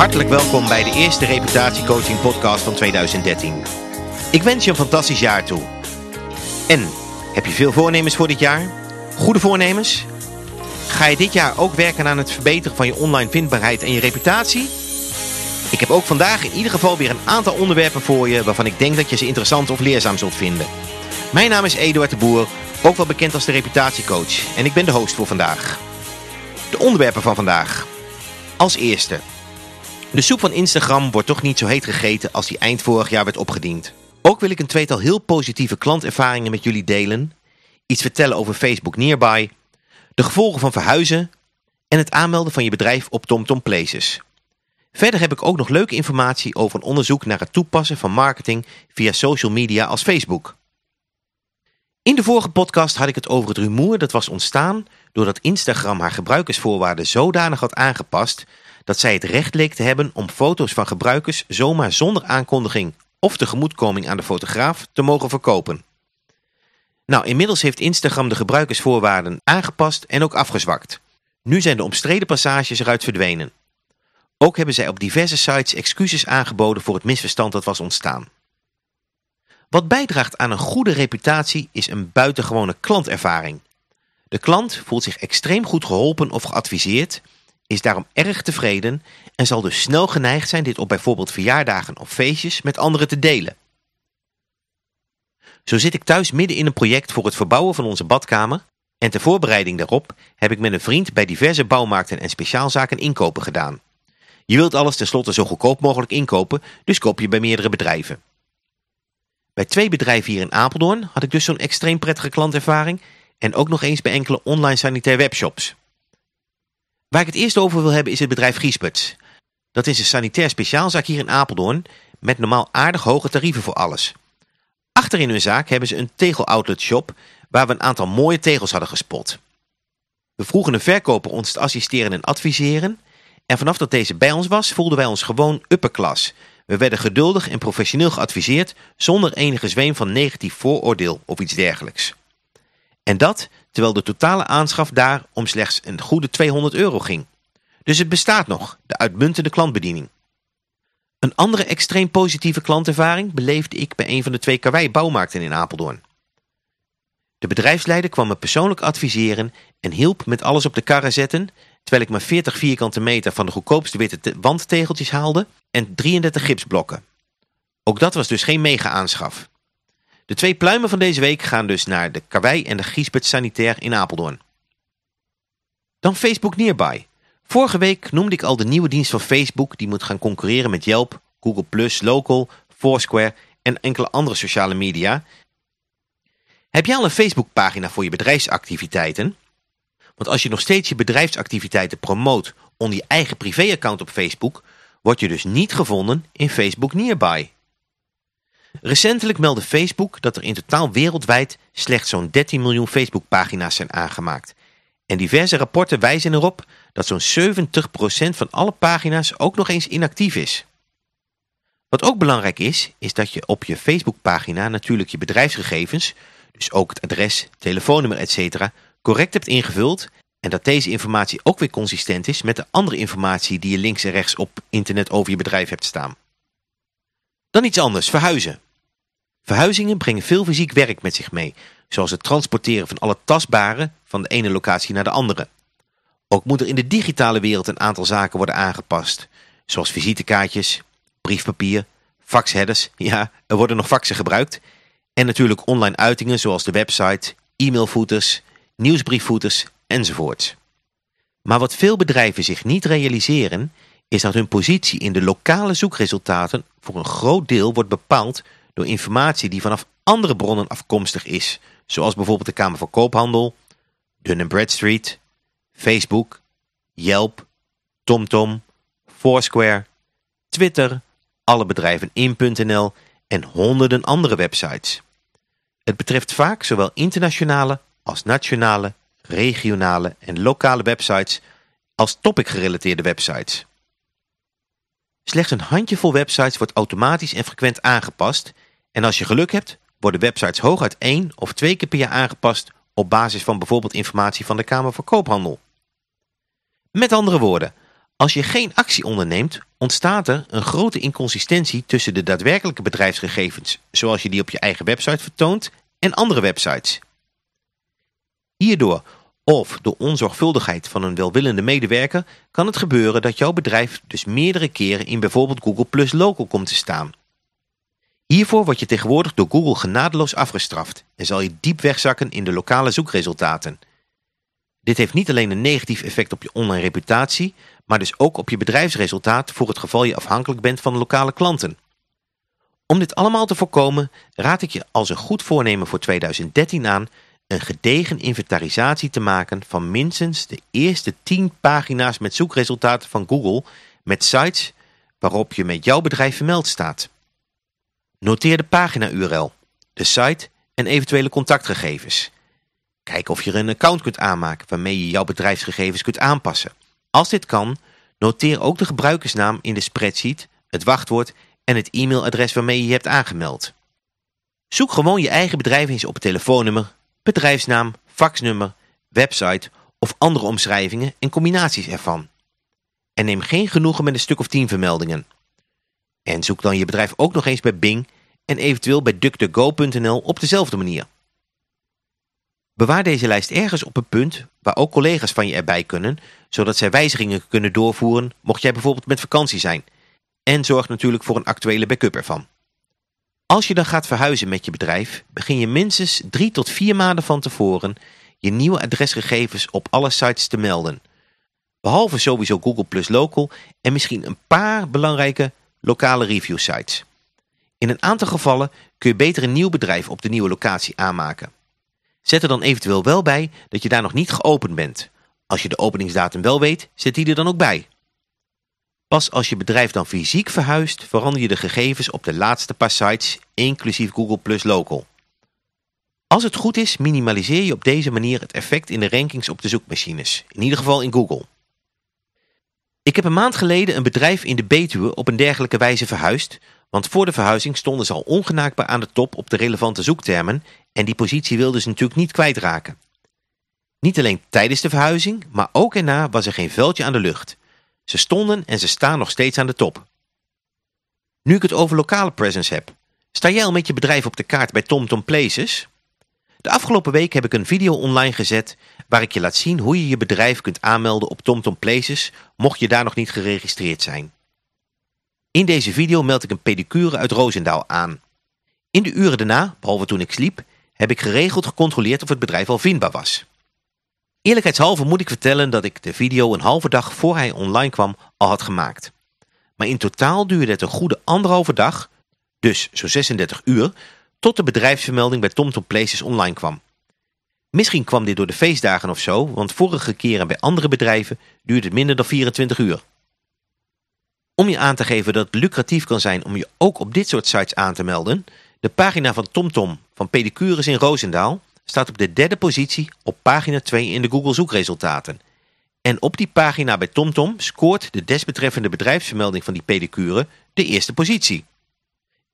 Hartelijk welkom bij de eerste reputatiecoaching podcast van 2013. Ik wens je een fantastisch jaar toe. En, heb je veel voornemens voor dit jaar? Goede voornemens? Ga je dit jaar ook werken aan het verbeteren van je online vindbaarheid en je reputatie? Ik heb ook vandaag in ieder geval weer een aantal onderwerpen voor je waarvan ik denk dat je ze interessant of leerzaam zult vinden. Mijn naam is Eduard de Boer, ook wel bekend als de reputatiecoach en ik ben de host voor vandaag. De onderwerpen van vandaag. Als eerste. De soep van Instagram wordt toch niet zo heet gegeten als die eind vorig jaar werd opgediend. Ook wil ik een tweetal heel positieve klantervaringen met jullie delen. Iets vertellen over Facebook Nearby. De gevolgen van verhuizen. En het aanmelden van je bedrijf op TomTom Places. Verder heb ik ook nog leuke informatie over een onderzoek naar het toepassen van marketing via social media als Facebook. In de vorige podcast had ik het over het rumoer dat was ontstaan doordat Instagram haar gebruikersvoorwaarden zodanig had aangepast dat zij het recht leek te hebben om foto's van gebruikers zomaar zonder aankondiging of tegemoetkoming aan de fotograaf te mogen verkopen. Nou, inmiddels heeft Instagram de gebruikersvoorwaarden aangepast en ook afgezwakt. Nu zijn de omstreden passages eruit verdwenen. Ook hebben zij op diverse sites excuses aangeboden voor het misverstand dat was ontstaan. Wat bijdraagt aan een goede reputatie is een buitengewone klantervaring. De klant voelt zich extreem goed geholpen of geadviseerd, is daarom erg tevreden en zal dus snel geneigd zijn dit op bijvoorbeeld verjaardagen of feestjes met anderen te delen. Zo zit ik thuis midden in een project voor het verbouwen van onze badkamer en ter voorbereiding daarop heb ik met een vriend bij diverse bouwmarkten en speciaalzaken inkopen gedaan. Je wilt alles tenslotte zo goedkoop mogelijk inkopen, dus koop je bij meerdere bedrijven. Bij twee bedrijven hier in Apeldoorn had ik dus zo'n extreem prettige klantervaring en ook nog eens bij enkele online sanitair webshops. Waar ik het eerst over wil hebben is het bedrijf Giesputs. Dat is een sanitair speciaalzaak hier in Apeldoorn met normaal aardig hoge tarieven voor alles. Achter in hun zaak hebben ze een tegel-outlet shop waar we een aantal mooie tegels hadden gespot. We vroegen een verkoper ons te assisteren en adviseren en vanaf dat deze bij ons was voelden wij ons gewoon upperclass. We werden geduldig en professioneel geadviseerd zonder enige zweem van negatief vooroordeel of iets dergelijks. En dat terwijl de totale aanschaf daar om slechts een goede 200 euro ging. Dus het bestaat nog, de uitmuntende klantbediening. Een andere extreem positieve klantervaring beleefde ik bij een van de twee karwei bouwmarkten in Apeldoorn. De bedrijfsleider kwam me persoonlijk adviseren en hielp met alles op de karren zetten, terwijl ik maar 40 vierkante meter van de goedkoopste witte wandtegeltjes haalde en 33 gipsblokken. Ook dat was dus geen mega-aanschaf. De twee pluimen van deze week gaan dus naar de Karwei en de Giesbert Sanitair in Apeldoorn. Dan Facebook Nearby. Vorige week noemde ik al de nieuwe dienst van Facebook die moet gaan concurreren met Yelp, Google+, Local, Foursquare en enkele andere sociale media. Heb jij al een Facebookpagina voor je bedrijfsactiviteiten? Want als je nog steeds je bedrijfsactiviteiten promoot onder je eigen privéaccount op Facebook, word je dus niet gevonden in Facebook Nearby. Recentelijk meldde Facebook dat er in totaal wereldwijd slechts zo'n 13 miljoen Facebookpagina's zijn aangemaakt. En diverse rapporten wijzen erop dat zo'n 70% van alle pagina's ook nog eens inactief is. Wat ook belangrijk is, is dat je op je Facebookpagina natuurlijk je bedrijfsgegevens, dus ook het adres, telefoonnummer etc. correct hebt ingevuld en dat deze informatie ook weer consistent is met de andere informatie die je links en rechts op internet over je bedrijf hebt staan. Dan iets anders, verhuizen. Verhuizingen brengen veel fysiek werk met zich mee, zoals het transporteren van alle tastbare van de ene locatie naar de andere. Ook moet er in de digitale wereld een aantal zaken worden aangepast, zoals visitekaartjes, briefpapier, faxheaders, ja, er worden nog faxen gebruikt, en natuurlijk online uitingen zoals de website, e-mailfooters, nieuwsbriefvoeters enzovoorts. Maar wat veel bedrijven zich niet realiseren, is dat hun positie in de lokale zoekresultaten voor een groot deel wordt bepaald door informatie die vanaf andere bronnen afkomstig is, zoals bijvoorbeeld de Kamer van Koophandel, Dun Bradstreet, Facebook, Yelp, TomTom, Foursquare, Twitter, alle bedrijven in.nl en honderden andere websites. Het betreft vaak zowel internationale als nationale, regionale en lokale websites als topic-gerelateerde websites. Slechts een handjevol websites wordt automatisch en frequent aangepast en als je geluk hebt worden websites hooguit één of twee keer per jaar aangepast op basis van bijvoorbeeld informatie van de Kamer van Koophandel. Met andere woorden, Als je geen actie onderneemt, ontstaat er een grote inconsistentie tussen de daadwerkelijke bedrijfsgegevens, zoals je die op je eigen website vertoont, en andere websites. Hierdoor, of door onzorgvuldigheid van een welwillende medewerker, kan het gebeuren dat jouw bedrijf dus meerdere keren in bijvoorbeeld Google Plus Local komt te staan. Hiervoor word je tegenwoordig door Google genadeloos afgestraft en zal je diep wegzakken in de lokale zoekresultaten. Dit heeft niet alleen een negatief effect op je online reputatie, maar dus ook op je bedrijfsresultaat voor het geval je afhankelijk bent van lokale klanten. Om dit allemaal te voorkomen raad ik je als een goed voornemen voor 2013 aan een gedegen inventarisatie te maken van minstens de eerste 10 pagina's met zoekresultaten van Google met sites waarop je met jouw bedrijf vermeld staat. Noteer de pagina-URL, de site en eventuele contactgegevens. Kijk of je er een account kunt aanmaken waarmee je jouw bedrijfsgegevens kunt aanpassen. Als dit kan, noteer ook de gebruikersnaam in de spreadsheet, het wachtwoord en het e-mailadres waarmee je je hebt aangemeld. Zoek gewoon je eigen bedrijf eens op telefoonnummer, bedrijfsnaam, faxnummer, website of andere omschrijvingen en combinaties ervan. En neem geen genoegen met een stuk of tien vermeldingen. En zoek dan je bedrijf ook nog eens bij Bing en eventueel bij DuckDuckGo.nl op dezelfde manier. Bewaar deze lijst ergens op een punt waar ook collega's van je erbij kunnen, zodat zij wijzigingen kunnen doorvoeren mocht jij bijvoorbeeld met vakantie zijn. En zorg natuurlijk voor een actuele backup ervan. Als je dan gaat verhuizen met je bedrijf, begin je minstens drie tot vier maanden van tevoren je nieuwe adresgegevens op alle sites te melden. Behalve sowieso Google Plus Local en misschien een paar belangrijke lokale review sites. In een aantal gevallen kun je beter een nieuw bedrijf op de nieuwe locatie aanmaken. Zet er dan eventueel wel bij dat je daar nog niet geopend bent. Als je de openingsdatum wel weet, zet die er dan ook bij. Pas als je bedrijf dan fysiek verhuist, verander je de gegevens op de laatste paar sites, inclusief Google Plus Local. Als het goed is, minimaliseer je op deze manier het effect in de rankings op de zoekmachines, in ieder geval in Google. Ik heb een maand geleden een bedrijf in de Betuwe op een dergelijke wijze verhuisd, want voor de verhuizing stonden ze al ongenaakbaar aan de top op de relevante zoektermen en die positie wilden ze natuurlijk niet kwijtraken. Niet alleen tijdens de verhuizing, maar ook erna was er geen veldje aan de lucht. Ze stonden en ze staan nog steeds aan de top. Nu ik het over lokale presence heb, sta jij al met je bedrijf op de kaart bij TomTom Places? De afgelopen week heb ik een video online gezet waar ik je laat zien hoe je je bedrijf kunt aanmelden op TomTom Places mocht je daar nog niet geregistreerd zijn. In deze video meld ik een pedicure uit Roosendaal aan. In de uren daarna, behalve toen ik sliep, heb ik geregeld gecontroleerd of het bedrijf al vindbaar was. Eerlijkheidshalve moet ik vertellen dat ik de video een halve dag voor hij online kwam al had gemaakt. Maar in totaal duurde het een goede anderhalve dag, dus zo'n 36 uur, tot de bedrijfsvermelding bij TomTom Places online kwam. Misschien kwam dit door de feestdagen of zo, want vorige keren bij andere bedrijven duurde het minder dan 24 uur. Om je aan te geven dat het lucratief kan zijn om je ook op dit soort sites aan te melden, de pagina van TomTom van Pedicures in Roosendaal staat op de derde positie op pagina 2 in de Google zoekresultaten. En op die pagina bij TomTom scoort de desbetreffende bedrijfsvermelding van die pedicure de eerste positie.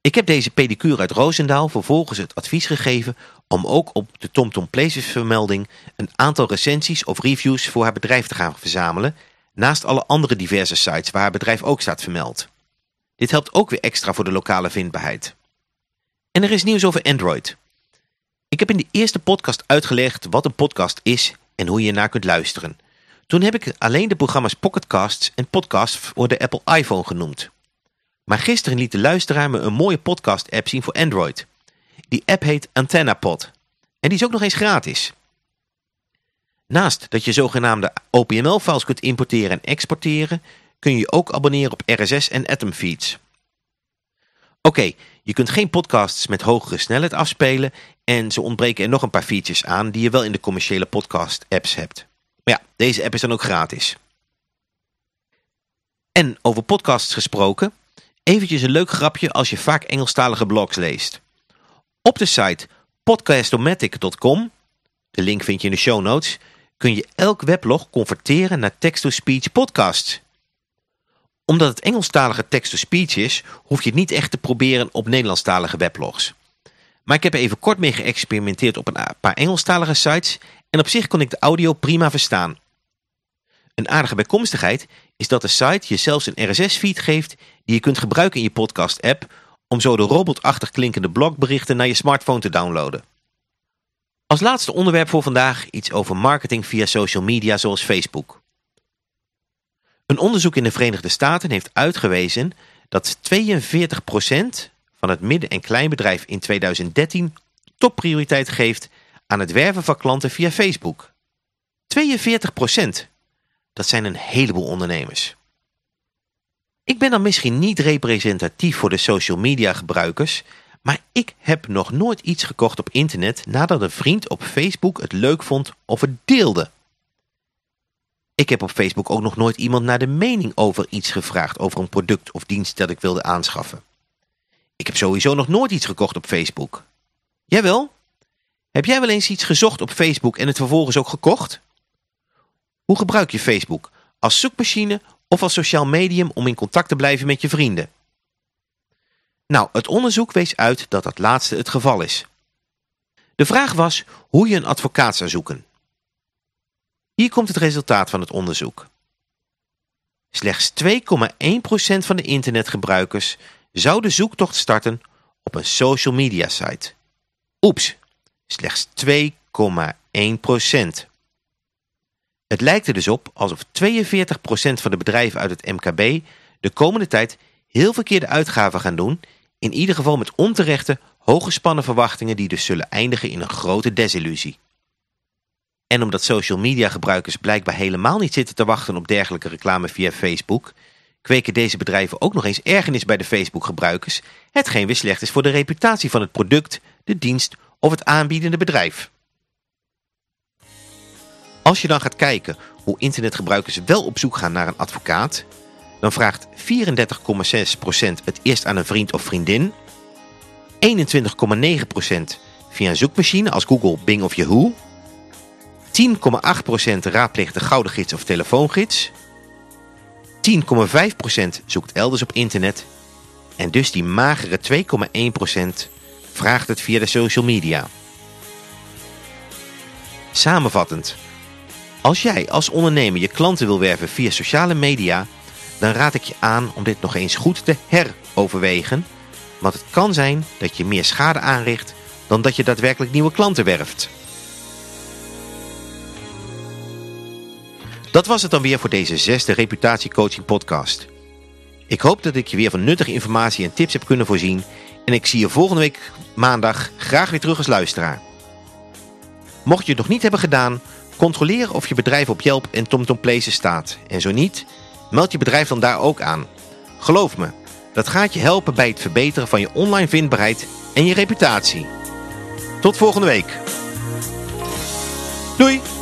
Ik heb deze pedicure uit Roosendaal vervolgens het advies gegeven om ook op de TomTom Places vermelding een aantal recensies of reviews voor haar bedrijf te gaan verzamelen, naast alle andere diverse sites waar haar bedrijf ook staat vermeld. Dit helpt ook weer extra voor de lokale vindbaarheid. En er is nieuws over Android. Ik heb in de eerste podcast uitgelegd wat een podcast is en hoe je ernaar kunt luisteren. Toen heb ik alleen de programma's Pocketcasts en Podcasts voor de Apple iPhone genoemd. Maar gisteren liet de luisteraar me een mooie podcast-app zien voor Android. Die app heet AntennaPod. En die is ook nog eens gratis. Naast dat je zogenaamde OPML-files kunt importeren en exporteren, kun je ook abonneren op RSS en Atom feeds. Oké, je kunt geen podcasts met hogere snelheid afspelen en zo ontbreken er nog een paar features aan die je wel in de commerciële podcast apps hebt. Maar ja, deze app is dan ook gratis. En over podcasts gesproken, eventjes een leuk grapje als je vaak Engelstalige blogs leest. Op de site podcastomatic.com, de link vind je in de show notes, kun je elk weblog converteren naar text-to-speech podcasts omdat het Engelstalige text-to-speech is, hoef je het niet echt te proberen op Nederlandstalige weblogs. Maar ik heb er even kort mee geëxperimenteerd op een paar Engelstalige sites en op zich kon ik de audio prima verstaan. Een aardige bijkomstigheid is dat de site je zelfs een RSS-feed geeft die je kunt gebruiken in je podcast-app om zo de robotachtig klinkende blogberichten naar je smartphone te downloaden. Als laatste onderwerp voor vandaag iets over marketing via social media zoals Facebook. Een onderzoek in de Verenigde Staten heeft uitgewezen dat 42% van het midden- en kleinbedrijf in 2013 topprioriteit geeft aan het werven van klanten via Facebook. 42%! Dat zijn een heleboel ondernemers. Ik ben dan misschien niet representatief voor de social media gebruikers, maar ik heb nog nooit iets gekocht op internet nadat een vriend op Facebook het leuk vond of het deelde. Ik heb op Facebook ook nog nooit iemand naar de mening over iets gevraagd, over een product of dienst dat ik wilde aanschaffen. Ik heb sowieso nog nooit iets gekocht op Facebook. Jawel? Heb jij wel eens iets gezocht op Facebook en het vervolgens ook gekocht? Hoe gebruik je Facebook? Als zoekmachine of als sociaal medium om in contact te blijven met je vrienden? Nou, het onderzoek wees uit dat dat laatste het geval is. De vraag was hoe je een advocaat zou zoeken. Hier komt het resultaat van het onderzoek. Slechts 2,1% van de internetgebruikers zou de zoektocht starten op een social media site. Oeps, slechts 2,1%. Het lijkt er dus op alsof 42% van de bedrijven uit het MKB de komende tijd heel verkeerde uitgaven gaan doen, in ieder geval met onterechte, hooggespannen verwachtingen die dus zullen eindigen in een grote desillusie. En omdat social media gebruikers blijkbaar helemaal niet zitten te wachten op dergelijke reclame via Facebook, kweken deze bedrijven ook nog eens ergernis bij de Facebook gebruikers, hetgeen weer slecht is voor de reputatie van het product, de dienst of het aanbiedende bedrijf. Als je dan gaat kijken hoe internetgebruikers wel op zoek gaan naar een advocaat, dan vraagt 34,6% het eerst aan een vriend of vriendin, 21,9% via een zoekmachine als Google, Bing of Yahoo, 10,8% raadpleegt de gouden gids of telefoongids, 10,5% zoekt elders op internet en dus die magere 2,1% vraagt het via de social media. Samenvattend, als jij als ondernemer je klanten wil werven via sociale media, dan raad ik je aan om dit nog eens goed te heroverwegen, want het kan zijn dat je meer schade aanricht dan dat je daadwerkelijk nieuwe klanten werft. Dat was het dan weer voor deze zesde reputatiecoaching podcast. Ik hoop dat ik je weer van nuttige informatie en tips heb kunnen voorzien en ik zie je volgende week maandag graag weer terug als luisteraar. Mocht je het nog niet hebben gedaan, controleer of je bedrijf op Yelp en TomTom Places staat. En zo niet, meld je bedrijf dan daar ook aan. Geloof me, dat gaat je helpen bij het verbeteren van je online vindbaarheid en je reputatie. Tot volgende week. Doei!